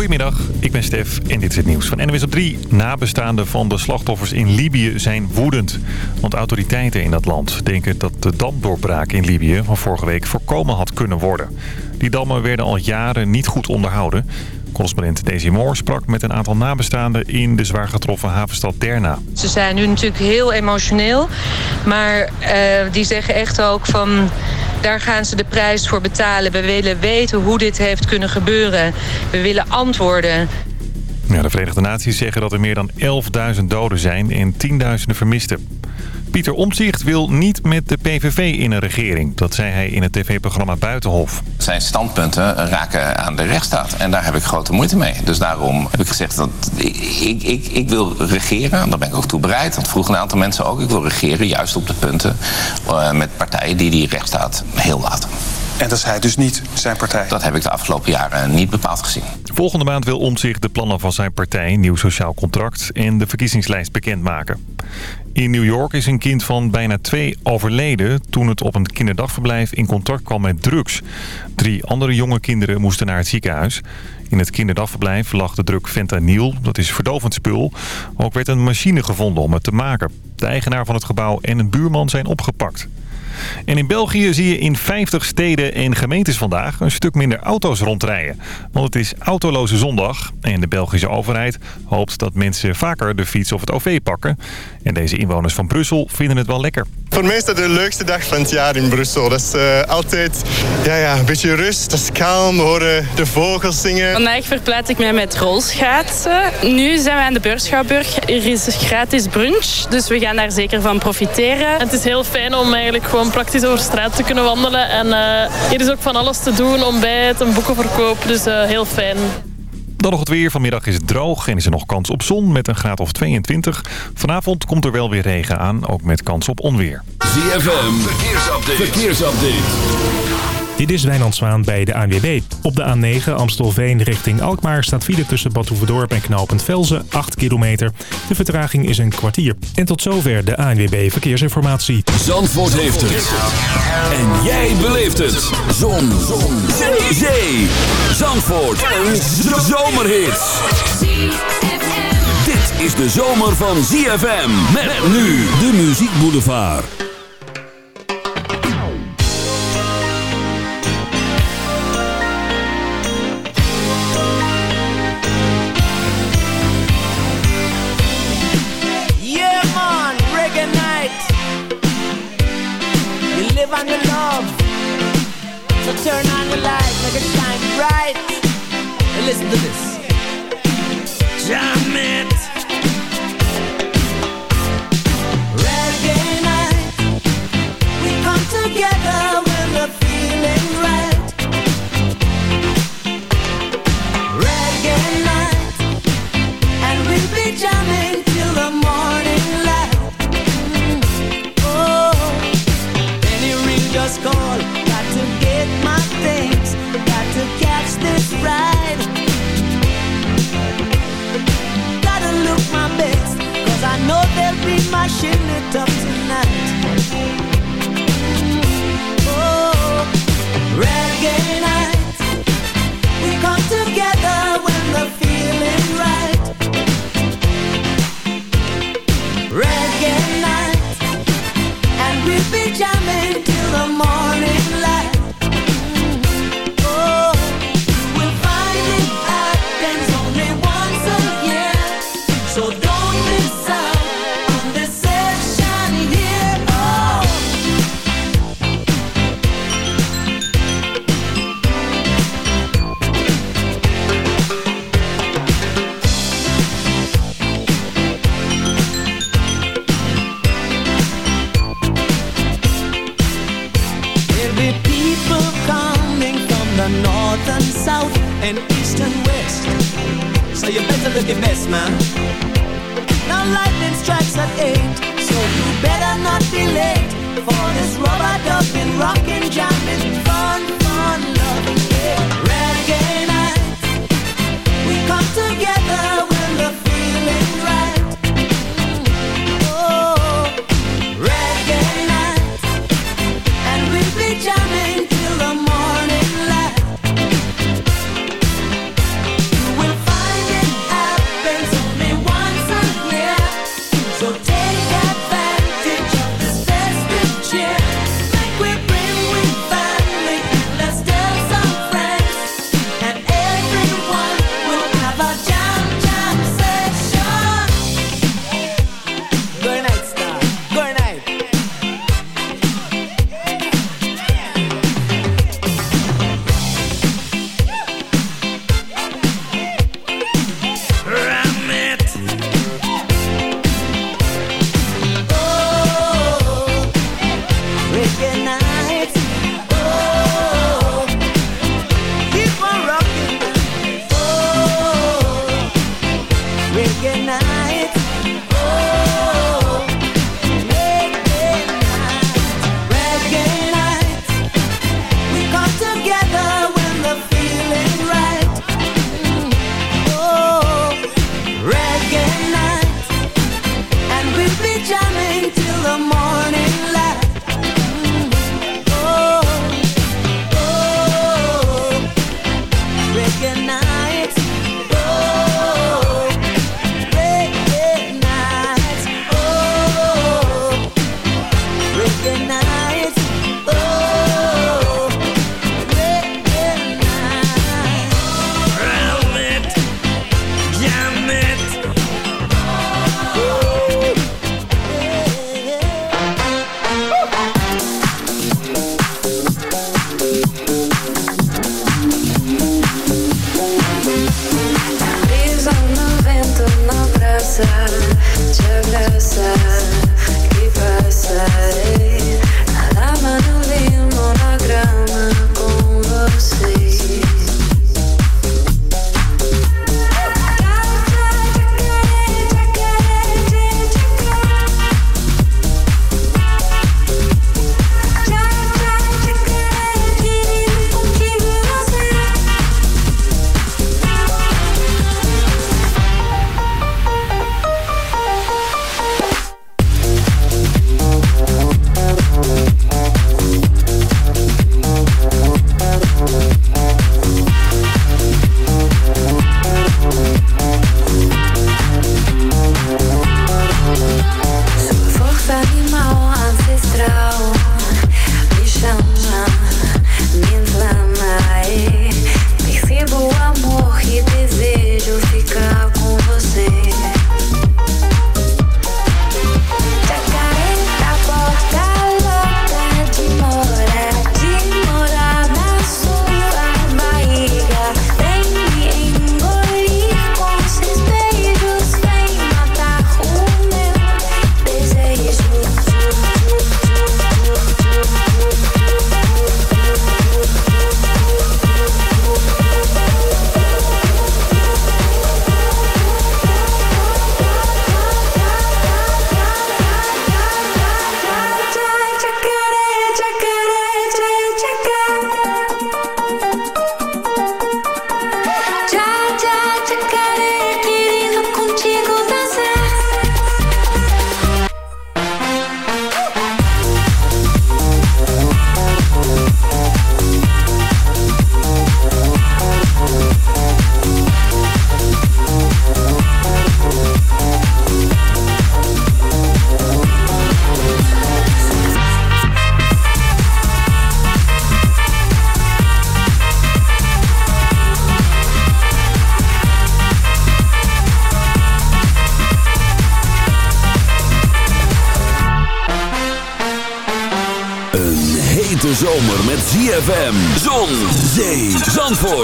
Goedemiddag, ik ben Stef en dit is het nieuws van NWS op 3. Nabestaanden van de slachtoffers in Libië zijn woedend. Want autoriteiten in dat land denken dat de damdoorbraak in Libië van vorige week voorkomen had kunnen worden. Die dammen werden al jaren niet goed onderhouden. Correspondent Daisy Moore sprak met een aantal nabestaanden in de zwaar getroffen havenstad Derna. Ze zijn nu natuurlijk heel emotioneel, maar uh, die zeggen echt ook van... Daar gaan ze de prijs voor betalen. We willen weten hoe dit heeft kunnen gebeuren. We willen antwoorden. Ja, de Verenigde Naties zeggen dat er meer dan 11.000 doden zijn en tienduizenden vermisten. Pieter Omtzigt wil niet met de PVV in een regering. Dat zei hij in het tv-programma Buitenhof. Zijn standpunten raken aan de rechtsstaat. En daar heb ik grote moeite mee. Dus daarom heb ik gezegd dat ik, ik, ik wil regeren. Daar ben ik ook toe bereid. Dat vroegen een aantal mensen ook. Ik wil regeren juist op de punten uh, met partijen die die rechtsstaat heel laten. En dat is hij dus niet, zijn partij? Dat heb ik de afgelopen jaren niet bepaald gezien. Volgende maand wil Omtzigt de plannen van zijn partij, Nieuw Sociaal Contract... en de verkiezingslijst bekendmaken. In New York is een kind van bijna twee overleden... toen het op een kinderdagverblijf in contact kwam met drugs. Drie andere jonge kinderen moesten naar het ziekenhuis. In het kinderdagverblijf lag de druk fentanyl, dat is verdovend spul. Ook werd een machine gevonden om het te maken. De eigenaar van het gebouw en een buurman zijn opgepakt. En in België zie je in 50 steden en gemeentes vandaag een stuk minder auto's rondrijden. Want het is autoloze zondag en de Belgische overheid hoopt dat mensen vaker de fiets of het OV pakken. En deze inwoners van Brussel vinden het wel lekker. Voor mij is dat de leukste dag van het jaar in Brussel. Dat is uh, altijd ja, ja, een beetje rust, dat is kalm, we horen de vogels zingen. Vandaag verplaats ik mij met rolschaatsen. Nu zijn we aan de Beurschouwburg. Er is gratis brunch, dus we gaan daar zeker van profiteren. Het is heel fijn om eigenlijk gewoon praktisch over straat te kunnen wandelen. En uh, hier is ook van alles te doen, ontbijt, een boekenverkoop, dus uh, heel fijn. Dan nog het weer. Vanmiddag is het droog en is er nog kans op zon met een graad of 22. Vanavond komt er wel weer regen aan, ook met kans op onweer. ZFM, verkeersupdate. verkeersupdate. Dit is Wijnand Zwaan bij de ANWB. Op de A9 Amstelveen richting Alkmaar staat file tussen Bad Hoeverdorp en Knopend Velzen 8 kilometer. De vertraging is een kwartier. En tot zover de ANWB Verkeersinformatie. Zandvoort heeft het. En jij beleeft het. Zon. Zon. Zee. Zee. Zandvoort. Een zomerhit. Dit is de zomer van ZFM. Met nu de Muziek Boulevard. Live on your love. So turn on your light, make it shine bright. And listen to this. Jam it. Mashing it up tonight. Oh, reggae night. We come together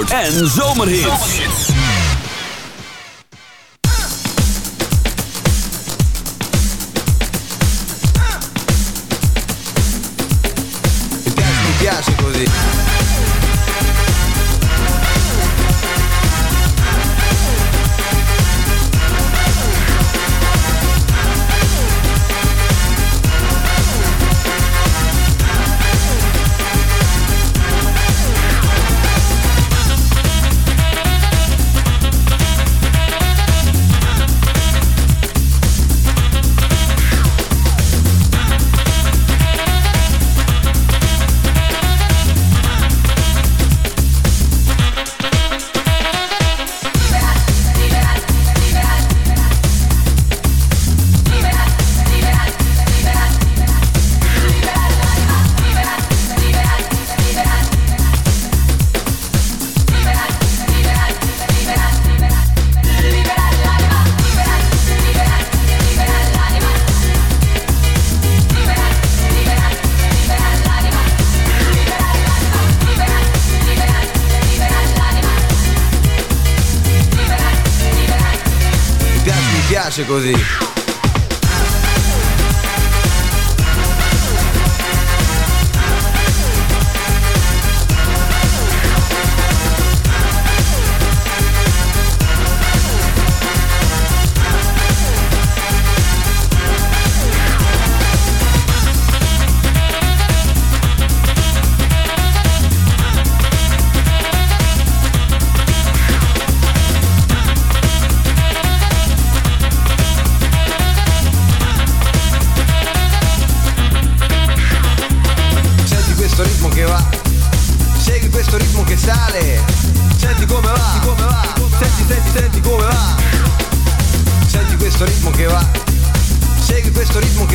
en zomerhits. Così.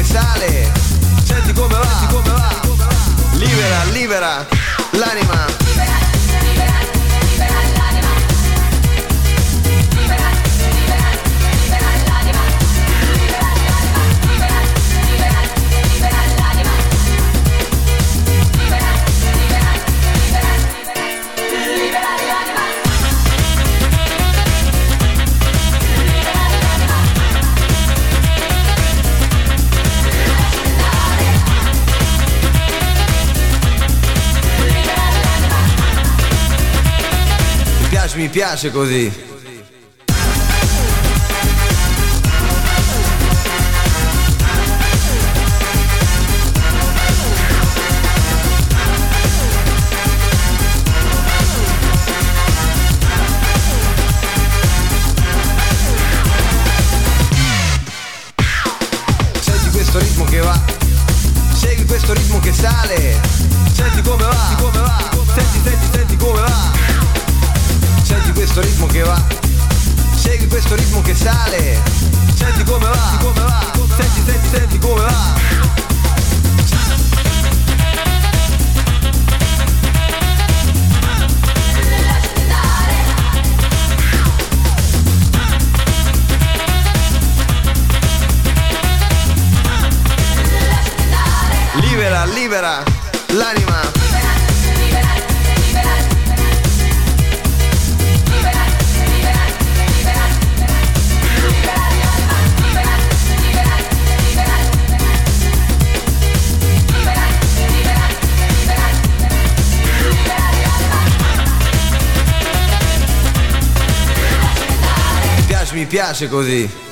che sale. Senti come va, come va. Libera, libera l'anima. mi piace così. piace così.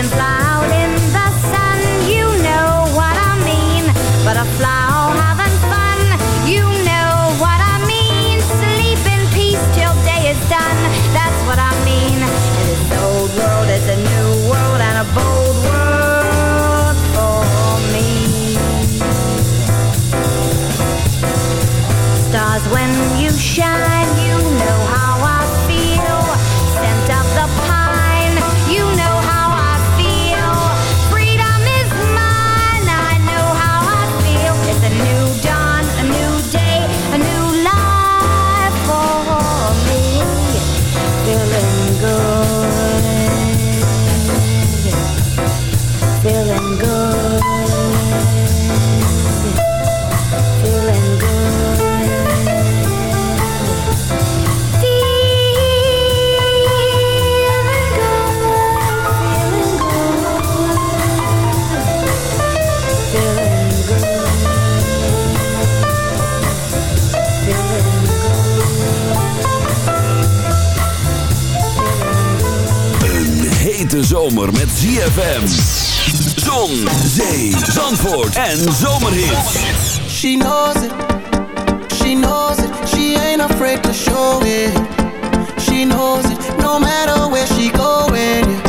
dragonfly. hete zomer met ZFM. Zon, zee, zandvoort en zomerhit. She knows it, she knows it, she ain't afraid to show it. She knows it, no matter where she going.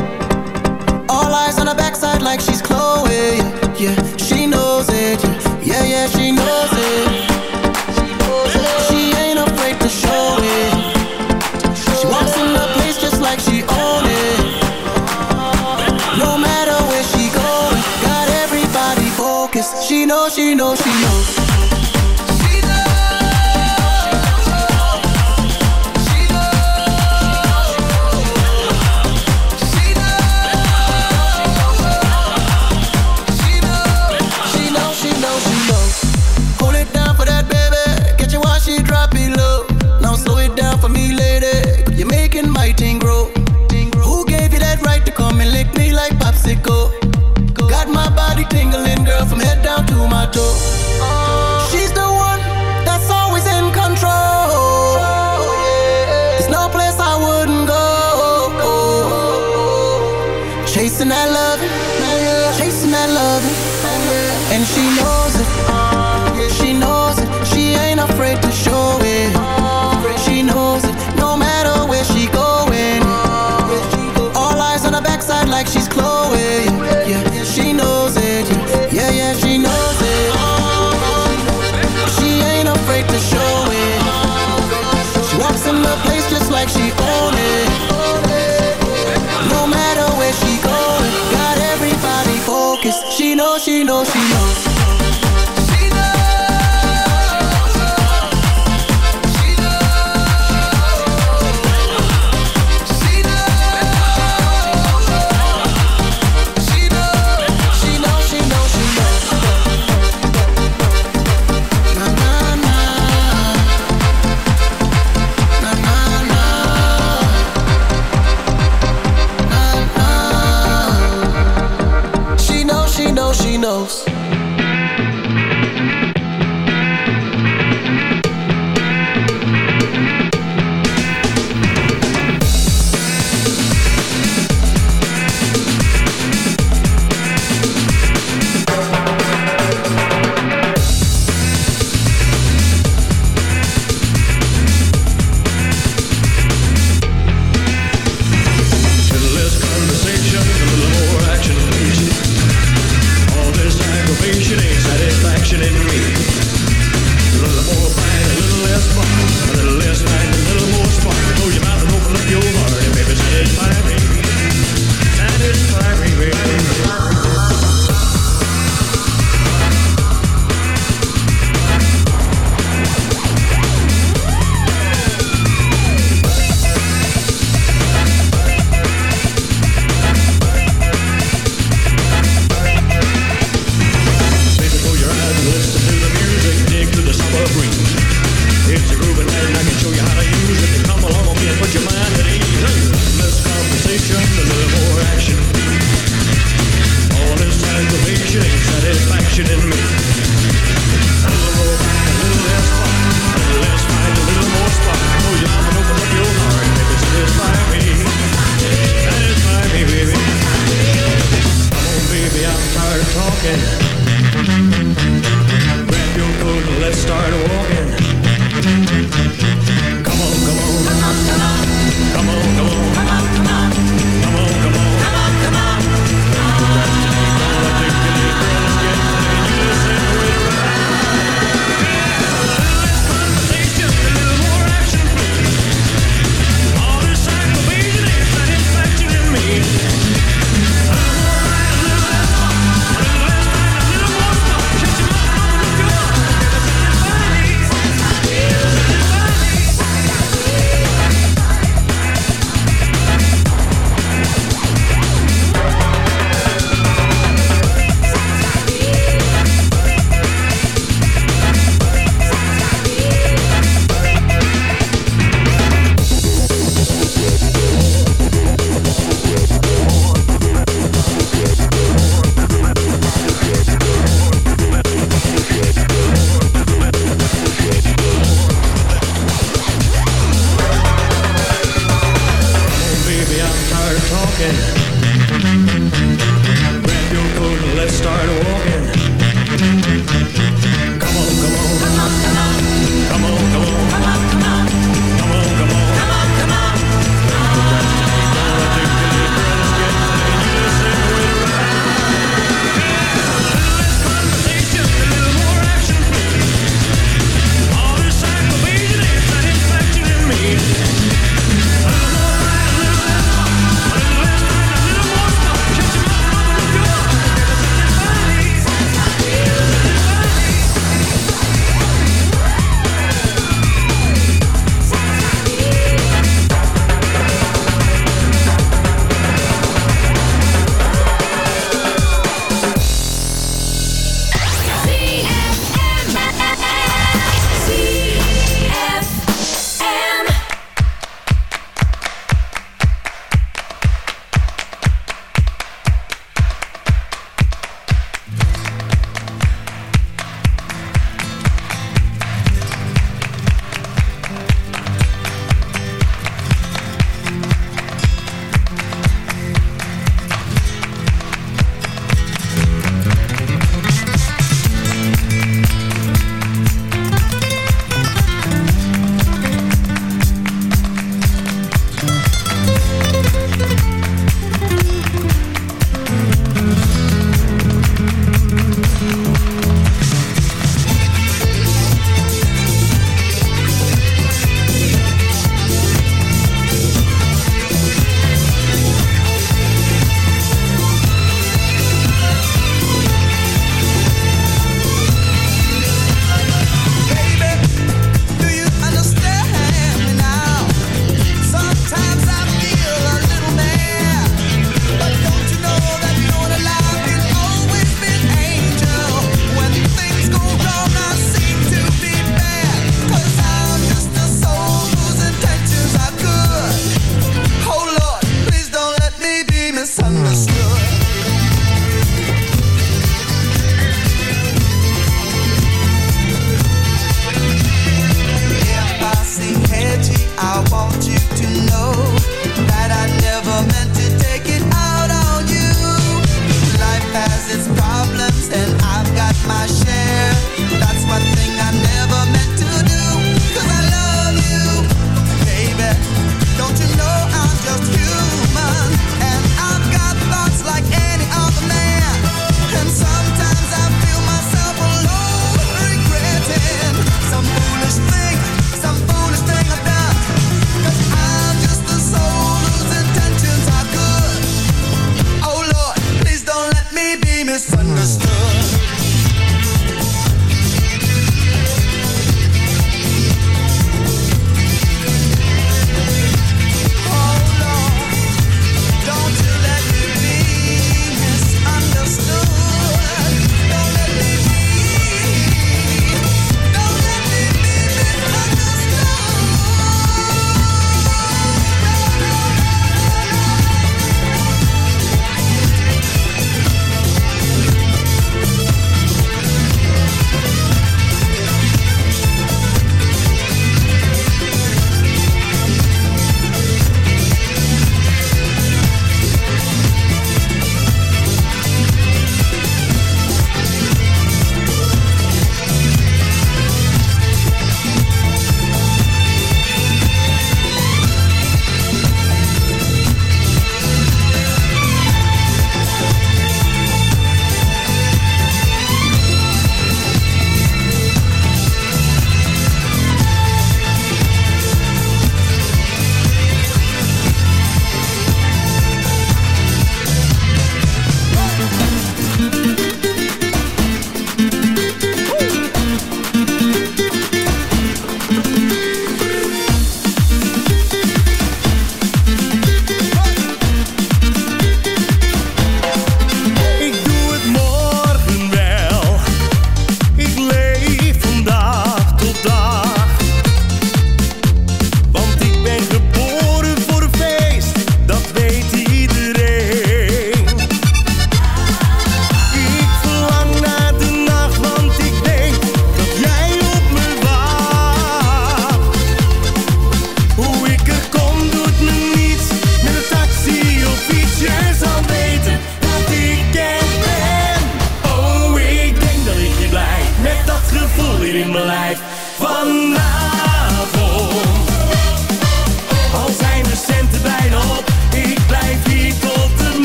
All eyes on her backside like she's Chloe. Yeah, she knows it, yeah, yeah, she knows it.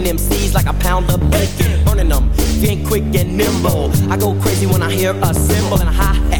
Cooking MCs like a pound of bacon. Burning them, ain't quick and nimble. I go crazy when I hear a cymbal and a hi hat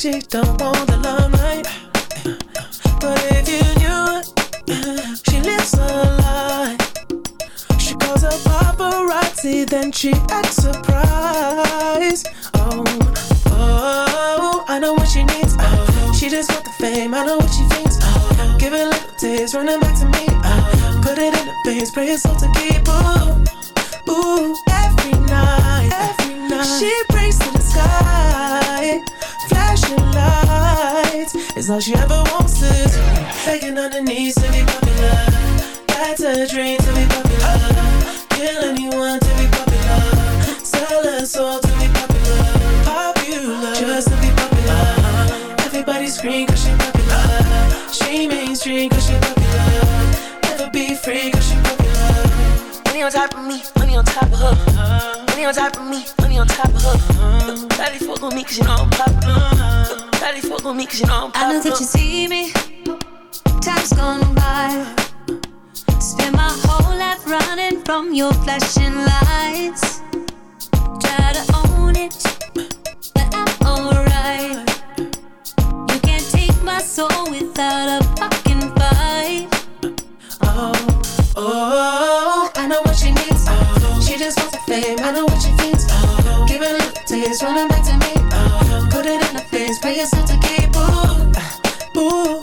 she don't begging on to be popular. That's a dream to be popular. Kill anyone to be popular. Sell her soul to be popular. Popular, just to be popular. Everybody scream cause she popular. She mainstream cause she popular. Never be free cause she popular. Money on top of me, money on top of her. Money on top of me, money on top of her. Daddy fuck on me cause you know I'm popular. Daddy fuck on me cause you know I'm popular. I know that you see me. Time's gone by. Spend my whole life running from your flashing lights. Try to own it, but I'm alright. You can't take my soul without a fucking fight. Oh, oh, I know what she needs. Oh, she just wants the fame. I know what she thinks. Oh, a little taste, running back to me. Oh, put it in the face, pay yourself to keep. Ooh, ooh,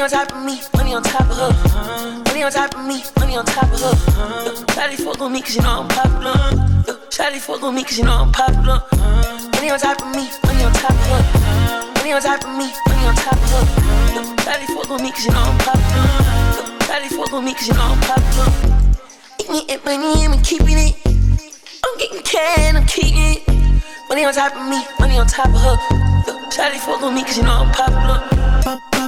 Money on top of me, money on top of her. Money on top of me, money on top of her. Shawty fuck on me cause you know I'm popular. Shawty fuck on me cause you know I'm popular. Money on top of me, money on top of her. Money on top of me, money on top of her. Shawty fuck on me cause you know I'm popular. Shawty fuck on me cause you know I'm popular. Eating it, money, I'm keeping it. I'm getting can, I'm keeping it. Money on top of me, money on top of her. Shawty fuck on me cause you know I'm popular.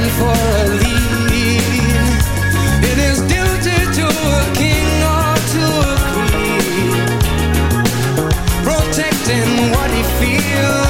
looking for a lead. It is duty to a king or to a queen, protecting what he feels.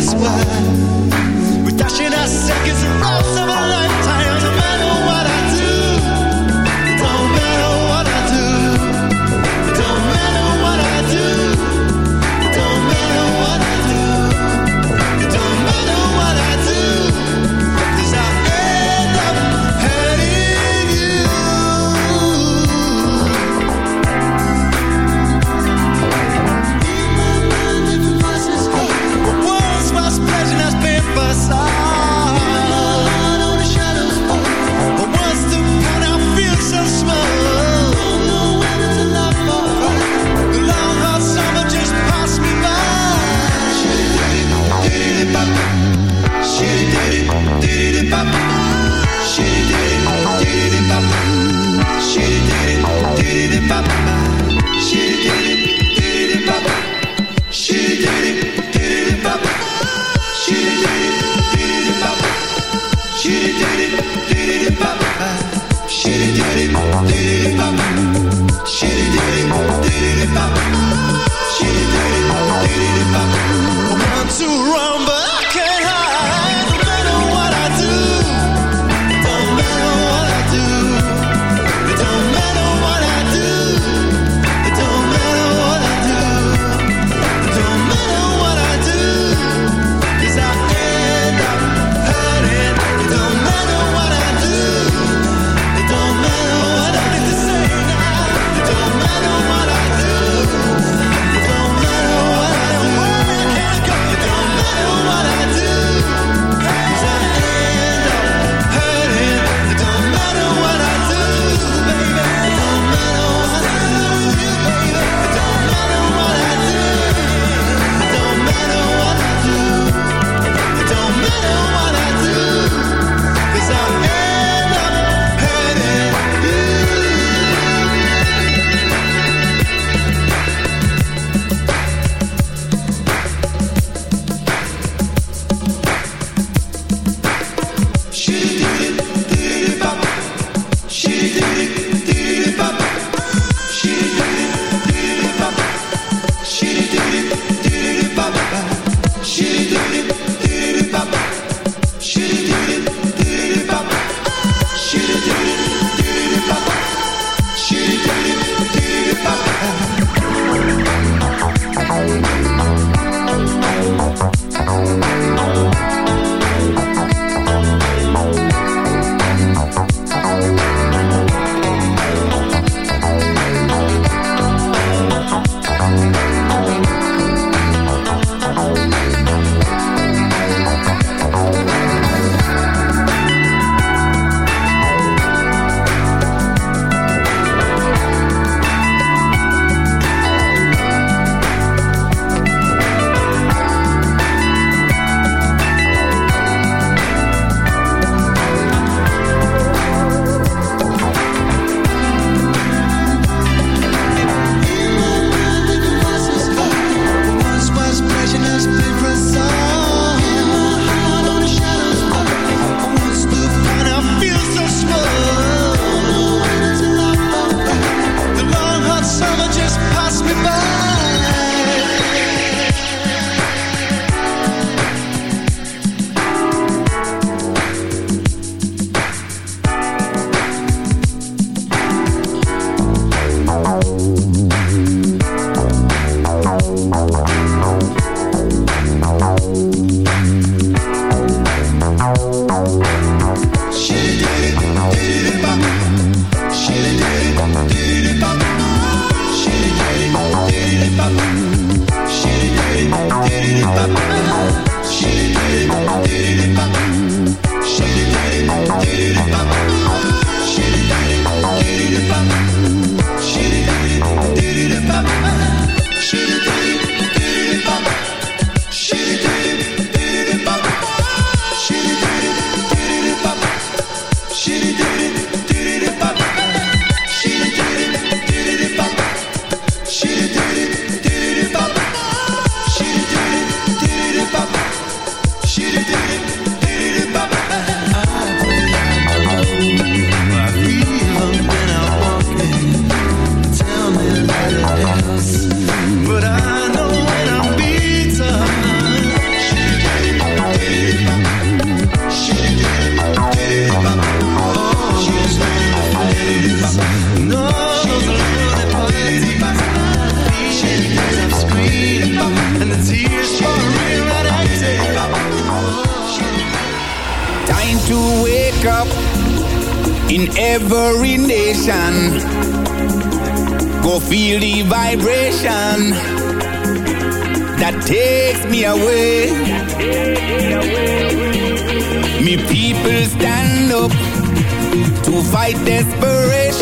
that's why we're dashing our seconds and roll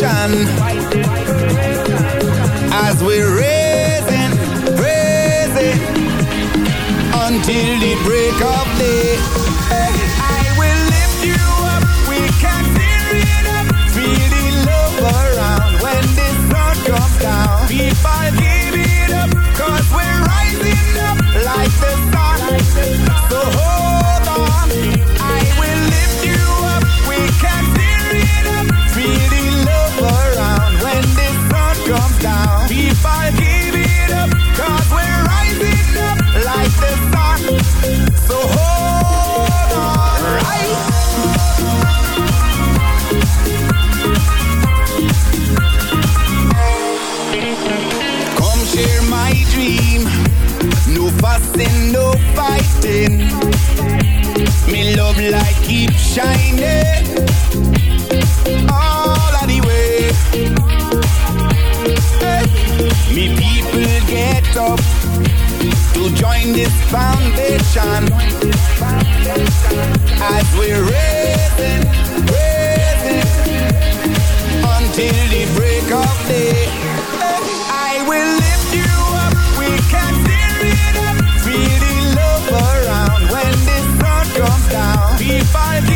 desperation as we're raising, raising until the break of day. I will lift you comes down. Give it up, cause we're rising up like the sun. So hold on? Come share my dream. No fussing, no fighting. Love light keep shining. Up to join this foundation. As we're raising, raising until the break of day. I will lift you up. We can tear it up. Feel the love around when comes down. Give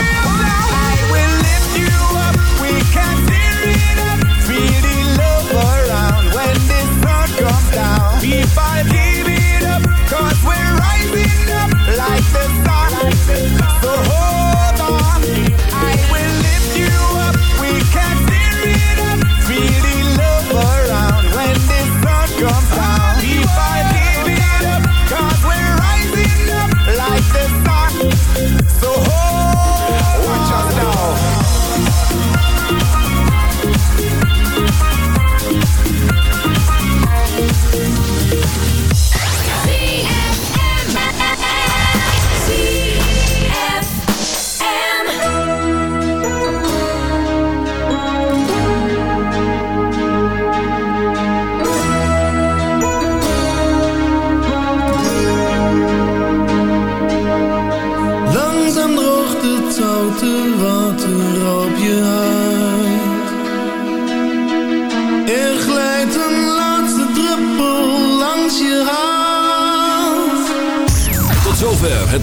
People give it up, cause we're rising up like the sun. So hold